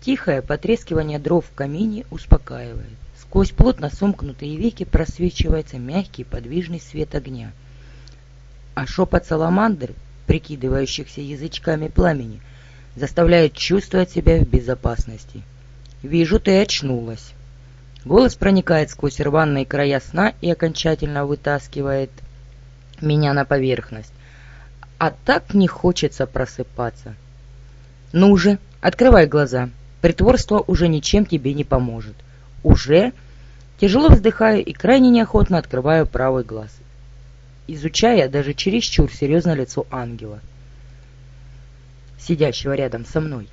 Тихое потрескивание дров в камине успокаивает. Сквозь плотно сомкнутые веки просвечивается мягкий подвижный свет огня. А шепот саламандр, прикидывающихся язычками пламени, заставляет чувствовать себя в безопасности. «Вижу, ты очнулась». Голос проникает сквозь рваные края сна и окончательно вытаскивает меня на поверхность. А так не хочется просыпаться. Ну же, открывай глаза. Притворство уже ничем тебе не поможет. Уже? Тяжело вздыхаю и крайне неохотно открываю правый глаз, изучая даже чересчур серьезное лицо ангела, сидящего рядом со мной.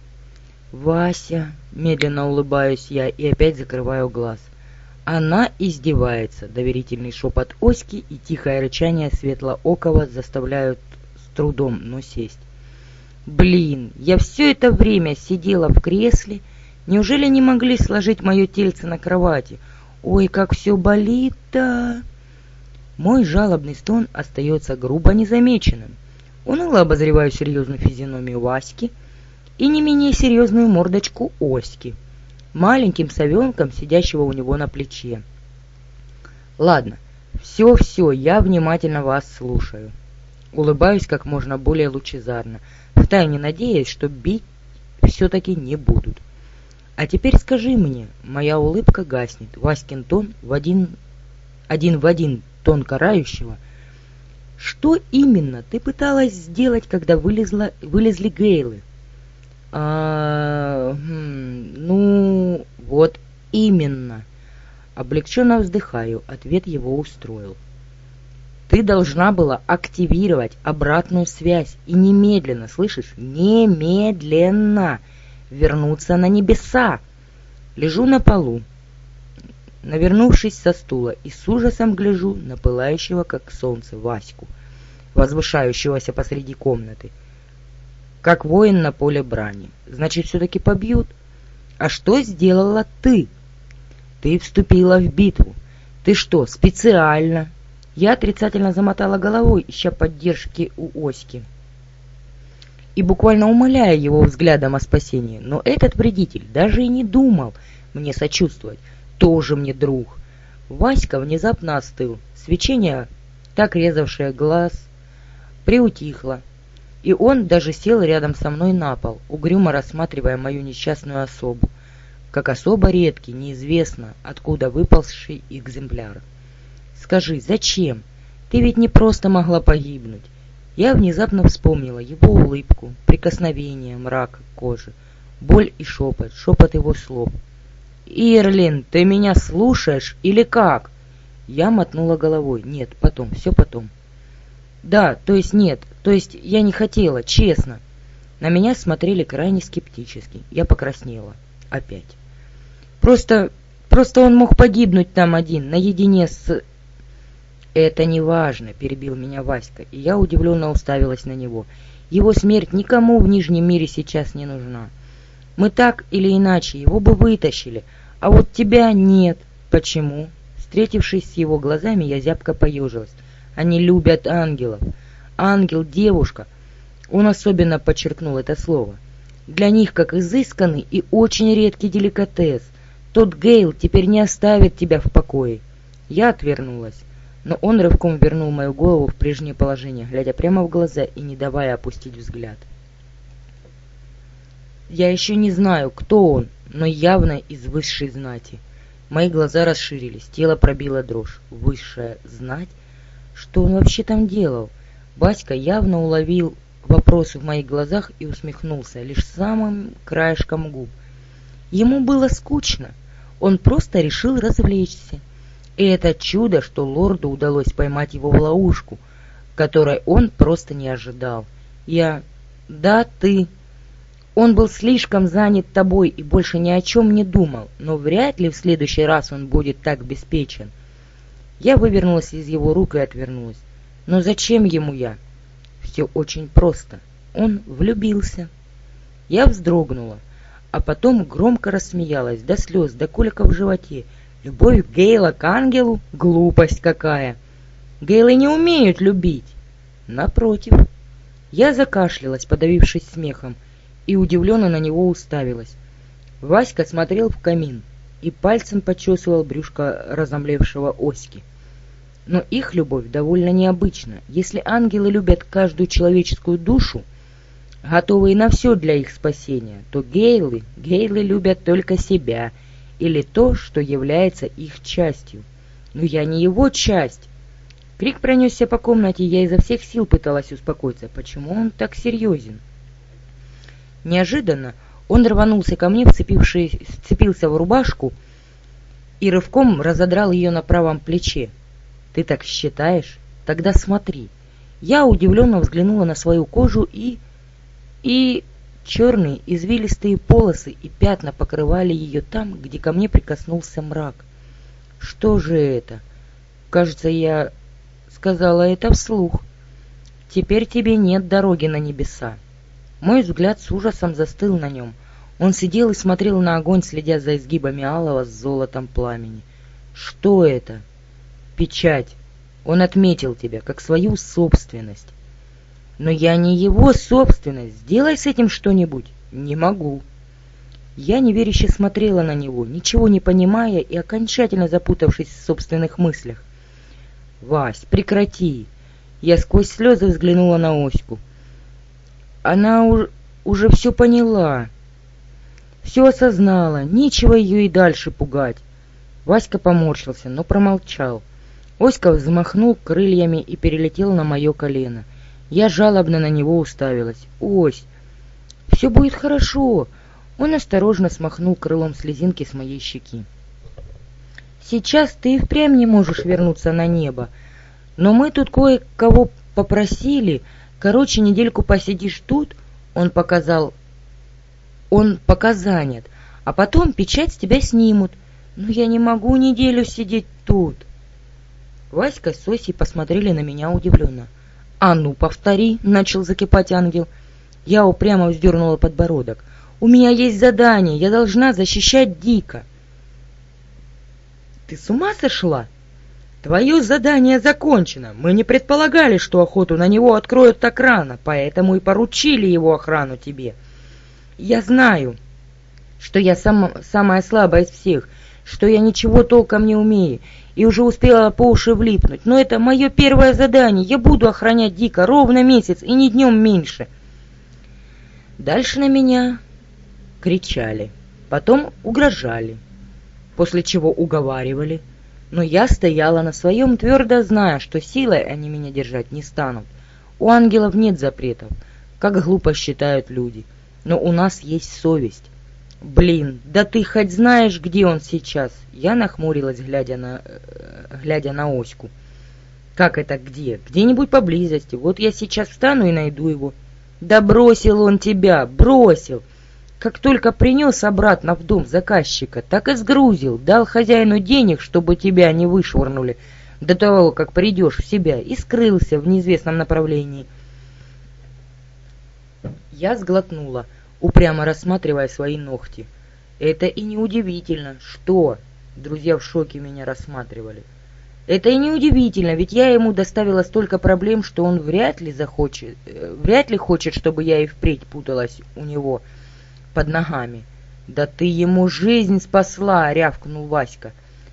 «Вася!» — медленно улыбаюсь я и опять закрываю глаз. Она издевается. Доверительный шепот Оськи и тихое рычание Светлоокова заставляют с трудом, но сесть. Блин, я все это время сидела в кресле. Неужели не могли сложить мое тельце на кровати? Ой, как все болит-то! Мой жалобный стон остается грубо незамеченным. Уныло обозреваю серьезную физиономию Васьки — и не менее серьезную мордочку Оськи, маленьким совенком, сидящего у него на плече. Ладно, все-все, я внимательно вас слушаю. Улыбаюсь как можно более лучезарно, втайне надеясь, что бить все-таки не будут. А теперь скажи мне, моя улыбка гаснет, Васькин тон в один, один в один тон карающего. Что именно ты пыталась сделать, когда вылезла, вылезли гейлы? А, хм, ну, вот именно. Облегченно вздыхаю, ответ его устроил. Ты должна была активировать обратную связь и немедленно, слышишь, немедленно вернуться на небеса. Лежу на полу, навернувшись со стула, и с ужасом гляжу на пылающего, как солнце, Ваську, возвышающегося посреди комнаты как воин на поле брани. Значит, все-таки побьют. А что сделала ты? Ты вступила в битву. Ты что, специально? Я отрицательно замотала головой, ища поддержки у Оськи. И буквально умоляя его взглядом о спасении. Но этот вредитель даже и не думал мне сочувствовать. Тоже мне друг. Васька внезапно остыл. Свечение, так резавшее глаз, приутихло, и он даже сел рядом со мной на пол, угрюмо рассматривая мою несчастную особу, как особо редкий, неизвестно, откуда выползший экземпляр. «Скажи, зачем? Ты ведь не просто могла погибнуть». Я внезапно вспомнила его улыбку, прикосновение, мрак кожи, боль и шепот, шепот его слов. «Ирлин, ты меня слушаешь или как?» Я мотнула головой. «Нет, потом, все потом». Да, то есть нет, то есть я не хотела, честно. На меня смотрели крайне скептически. Я покраснела. Опять. Просто... просто он мог погибнуть там один, наедине с... «Это не важно», — перебил меня Васька, и я удивленно уставилась на него. «Его смерть никому в Нижнем мире сейчас не нужна. Мы так или иначе его бы вытащили, а вот тебя нет. Почему?» Встретившись с его глазами, я зябко поежилась. Они любят ангелов. Ангел — девушка. Он особенно подчеркнул это слово. Для них как изысканный и очень редкий деликатес. Тот Гейл теперь не оставит тебя в покое. Я отвернулась, но он рывком вернул мою голову в прежнее положение, глядя прямо в глаза и не давая опустить взгляд. Я еще не знаю, кто он, но явно из высшей знати. Мои глаза расширились, тело пробило дрожь. Высшая знать? Что он вообще там делал? Баська явно уловил вопросы в моих глазах и усмехнулся лишь самым краешком губ. Ему было скучно. Он просто решил развлечься. И это чудо, что лорду удалось поймать его в ловушку, которой он просто не ожидал. Я... Да, ты... Он был слишком занят тобой и больше ни о чем не думал, но вряд ли в следующий раз он будет так беспечен. Я вывернулась из его рук и отвернулась. Но зачем ему я? Все очень просто. Он влюбился. Я вздрогнула, а потом громко рассмеялась, до слез, до колика в животе. Любовь Гейла к ангелу? Глупость какая! Гейлы не умеют любить. Напротив. Я закашлялась, подавившись смехом, и удивленно на него уставилась. Васька смотрел в камин и пальцем почесывал брюшко разомлевшего Оськи. Но их любовь довольно необычна. Если ангелы любят каждую человеческую душу, готовые на все для их спасения, то гейлы, гейлы любят только себя или то, что является их частью. Но я не его часть. Крик пронесся по комнате, я изо всех сил пыталась успокоиться. Почему он так серьезен? Неожиданно он рванулся ко мне, вцепился в рубашку и рывком разодрал ее на правом плече. «Ты так считаешь? Тогда смотри». Я удивленно взглянула на свою кожу и... и... Черные извилистые полосы и пятна покрывали ее там, где ко мне прикоснулся мрак. Что же это? Кажется, я сказала это вслух. Теперь тебе нет дороги на небеса. Мой взгляд с ужасом застыл на нем. Он сидел и смотрел на огонь, следя за изгибами алого с золотом пламени. Что это? Печать. Он отметил тебя, как свою собственность. Но я не его собственность. Сделай с этим что-нибудь. Не могу. Я неверяще смотрела на него, ничего не понимая и окончательно запутавшись в собственных мыслях. «Вась, прекрати!» Я сквозь слезы взглянула на Оську. Она уж, уже все поняла, все осознала, нечего ее и дальше пугать. Васька поморщился, но промолчал. Оська взмахнул крыльями и перелетел на мое колено. Я жалобно на него уставилась. «Ось, все будет хорошо!» Он осторожно смахнул крылом слезинки с моей щеки. «Сейчас ты и впрямь не можешь вернуться на небо, но мы тут кое-кого попросили. Короче, недельку посидишь тут, он показал, он пока занят, а потом печать с тебя снимут. Но я не могу неделю сидеть тут». Васька с Сосей посмотрели на меня удивленно. «А ну, повтори!» — начал закипать ангел. Я упрямо вздернула подбородок. «У меня есть задание, я должна защищать Дика». «Ты с ума сошла?» «Твое задание закончено. Мы не предполагали, что охоту на него откроют так рано, поэтому и поручили его охрану тебе. Я знаю, что я сам, самая слабая из всех, что я ничего толком не умею, и уже успела по уши влипнуть. Но это мое первое задание. Я буду охранять Дика ровно месяц и не днем меньше. Дальше на меня кричали, потом угрожали, после чего уговаривали. Но я стояла на своем, твердо зная, что силой они меня держать не станут. У ангелов нет запретов, как глупо считают люди. Но у нас есть совесть. «Блин, да ты хоть знаешь, где он сейчас?» Я нахмурилась, глядя на, э, глядя на Оську. «Как это где? Где-нибудь поблизости. Вот я сейчас встану и найду его». «Да бросил он тебя, бросил!» Как только принес обратно в дом заказчика, так и сгрузил, дал хозяину денег, чтобы тебя не вышвырнули до того, как придешь в себя, и скрылся в неизвестном направлении. Я сглотнула упрямо рассматривая свои ногти. Это и не удивительно. Что? Друзья в шоке меня рассматривали. Это и не удивительно, ведь я ему доставила столько проблем, что он вряд ли захочет, э, вряд ли хочет, чтобы я и впредь путалась у него под ногами. Да ты ему жизнь спасла, рявкнул Васька.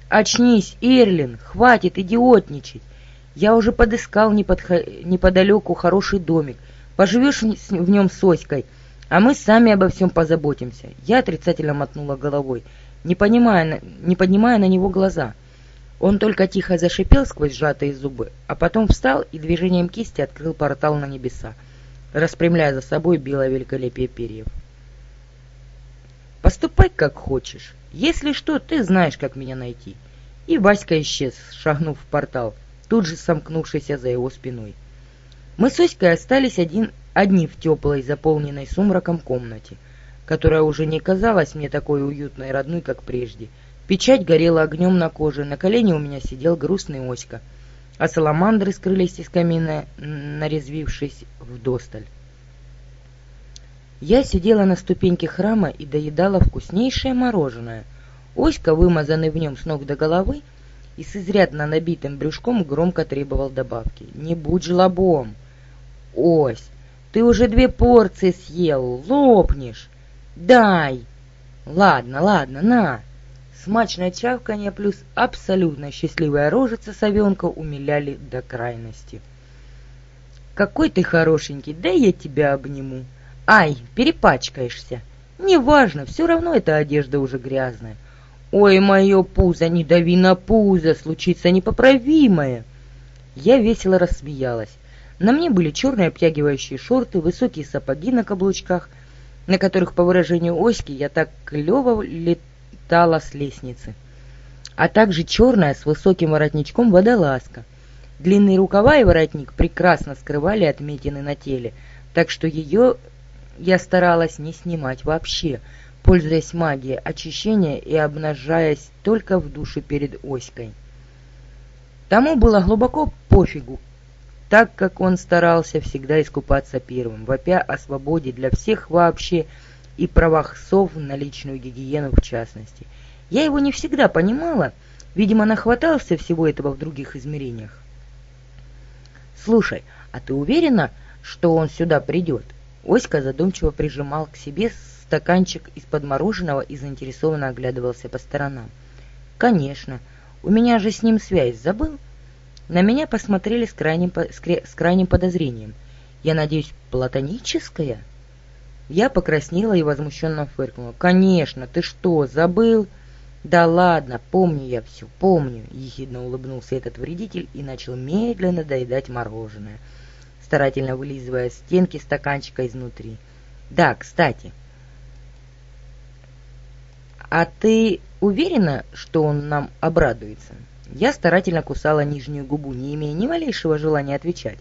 Очнись, Ирлин, хватит идиотничать. Я уже подыскал неподхо... неподалеку хороший домик. Поживешь в нем с Оськой, а мы сами обо всем позаботимся. Я отрицательно мотнула головой, не, понимая, не поднимая на него глаза. Он только тихо зашипел сквозь сжатые зубы, а потом встал и движением кисти открыл портал на небеса, распрямляя за собой белое великолепие перьев. «Поступай, как хочешь. Если что, ты знаешь, как меня найти». И Васька исчез, шагнув в портал, тут же сомкнувшийся за его спиной. Мы с Оськой остались один одни в теплой, заполненной сумраком комнате, которая уже не казалась мне такой уютной и родной, как прежде. Печать горела огнем на коже, на колене у меня сидел грустный Оська, а саламандры скрылись из камина, нарезвившись вдосталь. Я сидела на ступеньке храма и доедала вкуснейшее мороженое. Оська, вымазанный в нем с ног до головы и с изрядно набитым брюшком, громко требовал добавки. «Не будь жлобом!» «Ось, ты уже две порции съел, лопнешь. Дай!» Ладно, ладно, на. Смачное чавканье плюс абсолютно счастливая рожица совенка умиляли до крайности. Какой ты хорошенький, да я тебя обниму. Ай, перепачкаешься. Неважно, все равно эта одежда уже грязная. Ой, мое пузо, не дави на пузо, случится непоправимое. Я весело рассмеялась. На мне были черные обтягивающие шорты, высокие сапоги на каблучках, на которых, по выражению Оськи, я так клево летала с лестницы, а также черная с высоким воротничком водолазка. Длинные рукава и воротник прекрасно скрывали отметины на теле, так что ее я старалась не снимать вообще, пользуясь магией очищения и обнажаясь только в душе перед Оськой. Тому было глубоко пофигу, так как он старался всегда искупаться первым, вопя о свободе для всех вообще и правах сов на личную гигиену в частности. Я его не всегда понимала, видимо, нахватался всего этого в других измерениях. «Слушай, а ты уверена, что он сюда придет?» Оська задумчиво прижимал к себе стаканчик из-под мороженого и заинтересованно оглядывался по сторонам. «Конечно. У меня же с ним связь. Забыл?» На меня посмотрели с крайним, с крайним подозрением. «Я надеюсь, платоническая?» Я покраснела и возмущенно фыркнула. «Конечно, ты что, забыл?» «Да ладно, помню я все, помню», — ехидно улыбнулся этот вредитель и начал медленно доедать мороженое, старательно вылизывая стенки стаканчика изнутри. «Да, кстати, а ты уверена, что он нам обрадуется?» Я старательно кусала нижнюю губу, не имея ни малейшего желания отвечать.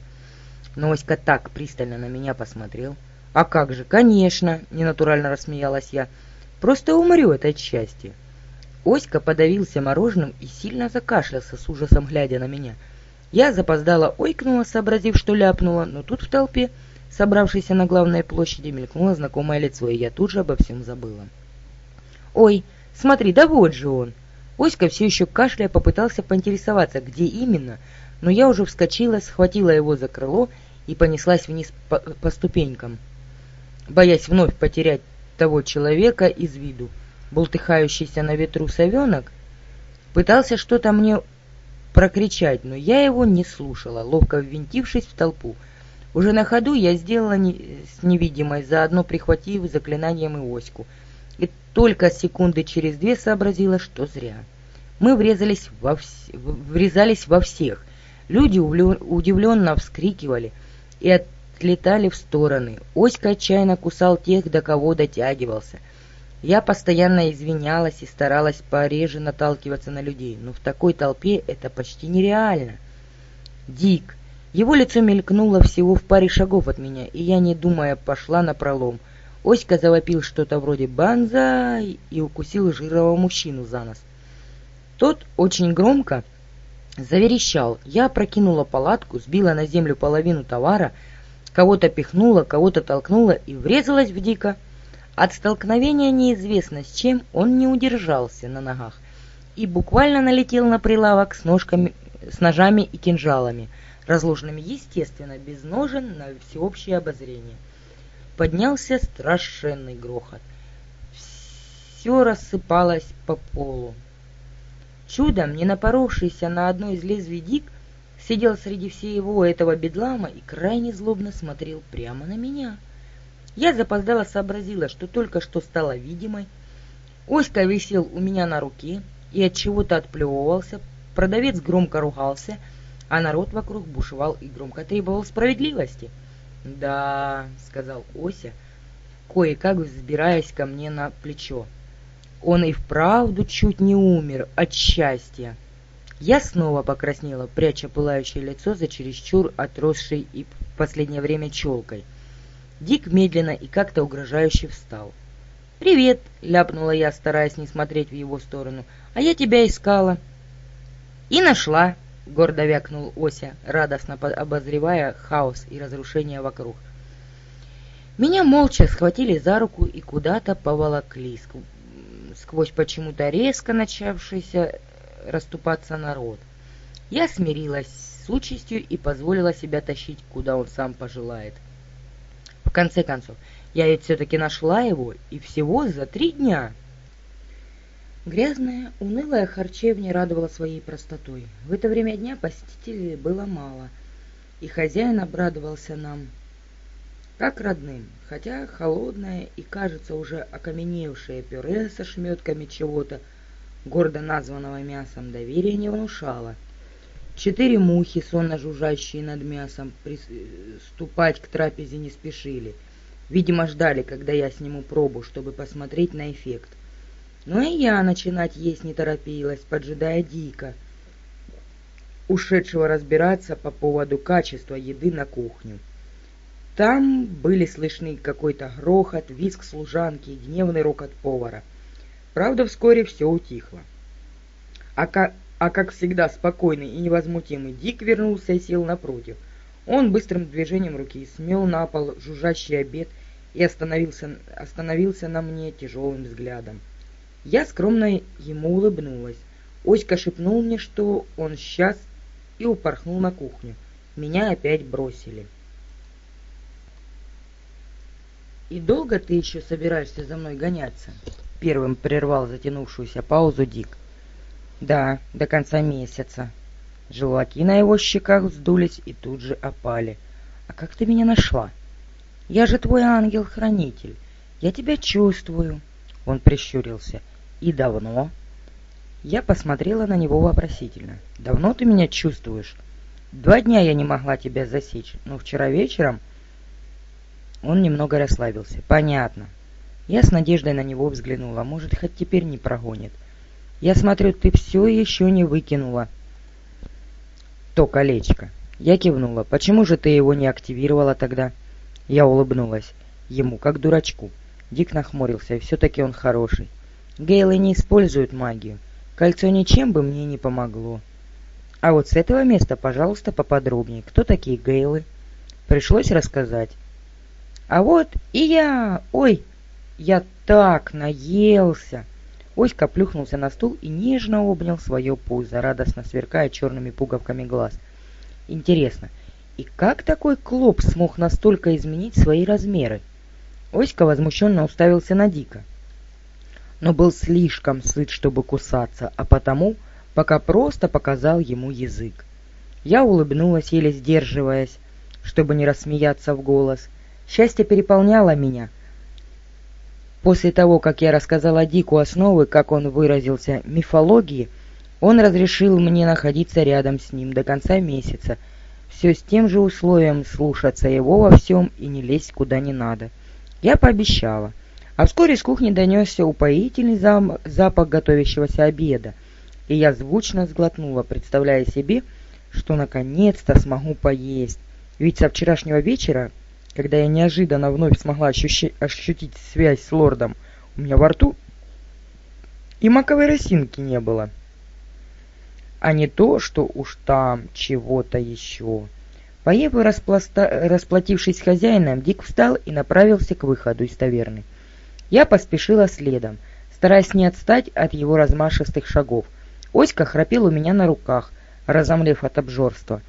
Но Оська так пристально на меня посмотрел. «А как же, конечно!» — ненатурально рассмеялась я. «Просто умрет от счастья!» Оська подавился мороженым и сильно закашлялся, с ужасом глядя на меня. Я запоздала ойкнула, сообразив, что ляпнула, но тут в толпе, собравшейся на главной площади, мелькнуло знакомое лицо, и я тут же обо всем забыла. «Ой, смотри, да вот же он!» Оська все еще кашляя попытался поинтересоваться, где именно, но я уже вскочила, схватила его за крыло и понеслась вниз по, по ступенькам, боясь вновь потерять того человека из виду бултыхающийся на ветру совенок, пытался что-то мне прокричать, но я его не слушала, ловко ввинтившись в толпу. Уже на ходу я сделала не, с невидимой, заодно прихватив заклинанием и оську, и только секунды через две сообразила, что зря. Мы врезались во вс... врезались во всех. Люди удивленно вскрикивали и отлетали в стороны. Оська отчаянно кусал тех, до кого дотягивался — я постоянно извинялась и старалась пореже наталкиваться на людей, но в такой толпе это почти нереально. Дик. Его лицо мелькнуло всего в паре шагов от меня, и я, не думая, пошла на пролом. Оська завопил что-то вроде «Банзай!» и укусил жирного мужчину за нос. Тот очень громко заверещал. Я прокинула палатку, сбила на землю половину товара, кого-то пихнула, кого-то толкнула и врезалась в Дика — от столкновения неизвестно с чем он не удержался на ногах и буквально налетел на прилавок с, ножками, с ножами и кинжалами, разложенными, естественно, без ножен на всеобщее обозрение. Поднялся страшенный грохот. Все рассыпалось по полу. Чудом, не напоровшийся на одно из лезвий Дик, сидел среди всего этого бедлама и крайне злобно смотрел прямо на меня — я запоздала сообразила, что только что стала видимой. Оська висел у меня на руке и от чего-то отплевывался, продавец громко ругался, а народ вокруг бушевал и громко требовал справедливости. «Да», — сказал Ося, кое-как взбираясь ко мне на плечо. «Он и вправду чуть не умер от счастья». Я снова покраснела, пряча пылающее лицо за чересчур отросшей и в последнее время челкой. Дик медленно и как-то угрожающе встал. «Привет!» — ляпнула я, стараясь не смотреть в его сторону. «А я тебя искала». «И нашла!» — гордо вякнул Ося, радостно обозревая хаос и разрушение вокруг. Меня молча схватили за руку и куда-то поволокли сквозь почему-то резко начавшийся расступаться народ. Я смирилась с участью и позволила себя тащить, куда он сам пожелает — конце концов, я ведь все-таки нашла его, и всего за три дня. Грязная, унылая харчевня радовала своей простотой. В это время дня посетителей было мало, и хозяин обрадовался нам как родным, хотя холодное и, кажется, уже окаменевшее пюре со шметками чего-то, гордо названного мясом, доверия не внушало. Четыре мухи, сонно жужжащие над мясом, приступать к трапезе не спешили. Видимо, ждали, когда я сниму пробу, чтобы посмотреть на эффект. Но и я начинать есть не торопилась, поджидая Дика, ушедшего разбираться по поводу качества еды на кухню. Там были слышны какой-то грохот, визг служанки и гневный рокот повара. Правда, вскоре все утихло. А как, а как всегда спокойный и невозмутимый Дик вернулся и сел напротив. Он быстрым движением руки смел на пол жужжащий обед и остановился, остановился на мне тяжелым взглядом. Я скромно ему улыбнулась. Оська шепнул мне, что он сейчас, и упорхнул на кухню. Меня опять бросили. «И долго ты еще собираешься за мной гоняться?» Первым прервал затянувшуюся паузу Дик. «Да, до конца месяца». Желваки на его щеках вздулись и тут же опали. «А как ты меня нашла?» «Я же твой ангел-хранитель. Я тебя чувствую». Он прищурился. «И давно?» Я посмотрела на него вопросительно. «Давно ты меня чувствуешь?» «Два дня я не могла тебя засечь, но вчера вечером...» Он немного расслабился. «Понятно». Я с надеждой на него взглянула. «Может, хоть теперь не прогонит?» «Я смотрю, ты все еще не выкинула». «То колечко». Я кивнула. «Почему же ты его не активировала тогда?» Я улыбнулась. Ему, как дурачку. Дик нахмурился, все-таки он хороший. Гейлы не используют магию. Кольцо ничем бы мне не помогло. А вот с этого места, пожалуйста, поподробнее. Кто такие Гейлы? Пришлось рассказать. А вот и я... Ой, я так наелся. Оська плюхнулся на стул и нежно обнял свое пузо, радостно сверкая черными пуговками глаз. Интересно, и как такой клоп смог настолько изменить свои размеры? Оська возмущенно уставился на Дика но был слишком сыт, чтобы кусаться, а потому пока просто показал ему язык. Я улыбнулась, еле сдерживаясь, чтобы не рассмеяться в голос. Счастье переполняло меня. После того, как я рассказала Дику основы, как он выразился, мифологии, он разрешил мне находиться рядом с ним до конца месяца, все с тем же условием слушаться его во всем и не лезть куда не надо. Я пообещала — а вскоре из кухни донесся упоительный зам... запах готовящегося обеда, и я звучно сглотнула, представляя себе, что наконец-то смогу поесть. Ведь со вчерашнего вечера, когда я неожиданно вновь смогла ощущи... ощутить связь с лордом, у меня во рту и маковой росинки не было. А не то, что уж там чего-то еще. Поев и распласта... расплатившись с хозяином, Дик встал и направился к выходу из таверны. Я поспешила следом, стараясь не отстать от его размашистых шагов. Оська храпел у меня на руках, разомлев от обжорства.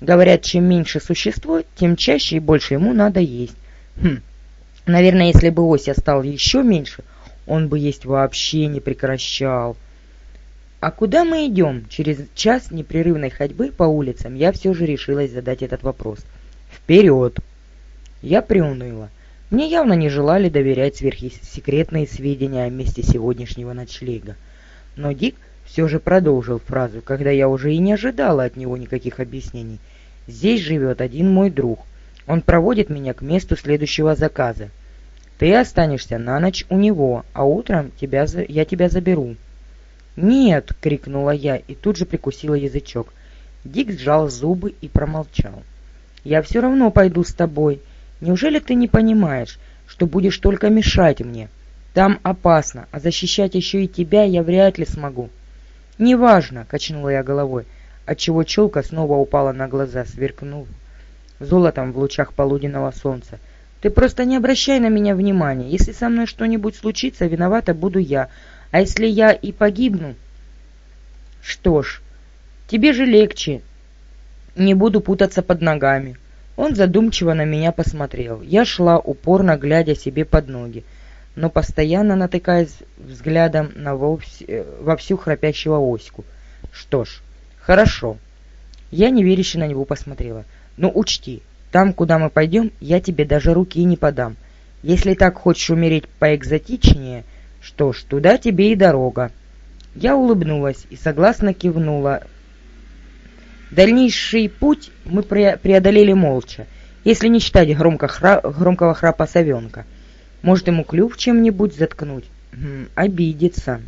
Говорят, чем меньше существо, тем чаще и больше ему надо есть. Хм, наверное, если бы Ося стал еще меньше, он бы есть вообще не прекращал. «А куда мы идем?» Через час непрерывной ходьбы по улицам я все же решилась задать этот вопрос. «Вперед!» Я приуныла. Мне явно не желали доверять сверхсекретные сведения о месте сегодняшнего ночлега. Но Дик все же продолжил фразу, когда я уже и не ожидала от него никаких объяснений. «Здесь живет один мой друг. Он проводит меня к месту следующего заказа. Ты останешься на ночь у него, а утром тебя за... я тебя заберу». «Нет!» — крикнула я и тут же прикусила язычок. Дик сжал зубы и промолчал. «Я все равно пойду с тобой. Неужели ты не понимаешь, что будешь только мешать мне? Там опасно, а защищать еще и тебя я вряд ли смогу. Неважно, качнула я головой, отчего челка снова упала на глаза, сверкнув золотом в лучах полуденного солнца. Ты просто не обращай на меня внимания. Если со мной что-нибудь случится, виновата буду я. А если я и погибну? Что ж, тебе же легче. Не буду путаться под ногами. Он задумчиво на меня посмотрел. Я шла, упорно глядя себе под ноги. но постоянно натыкаясь взглядом на вовсе, э, вовсю храпящего Оську. Что ж, хорошо. Я неверяще на него посмотрела. Ну учти, там, куда мы пойдем, я тебе даже руки не подам. Если так хочешь умереть поэкзотичнее, что ж, туда тебе и дорога. Я улыбнулась и согласно кивнула. Дальнейший путь мы преодолели молча, если не считать громко хра... громкого храпа совенка. Может, ему клюв чем-нибудь заткнуть? Хм, обидится.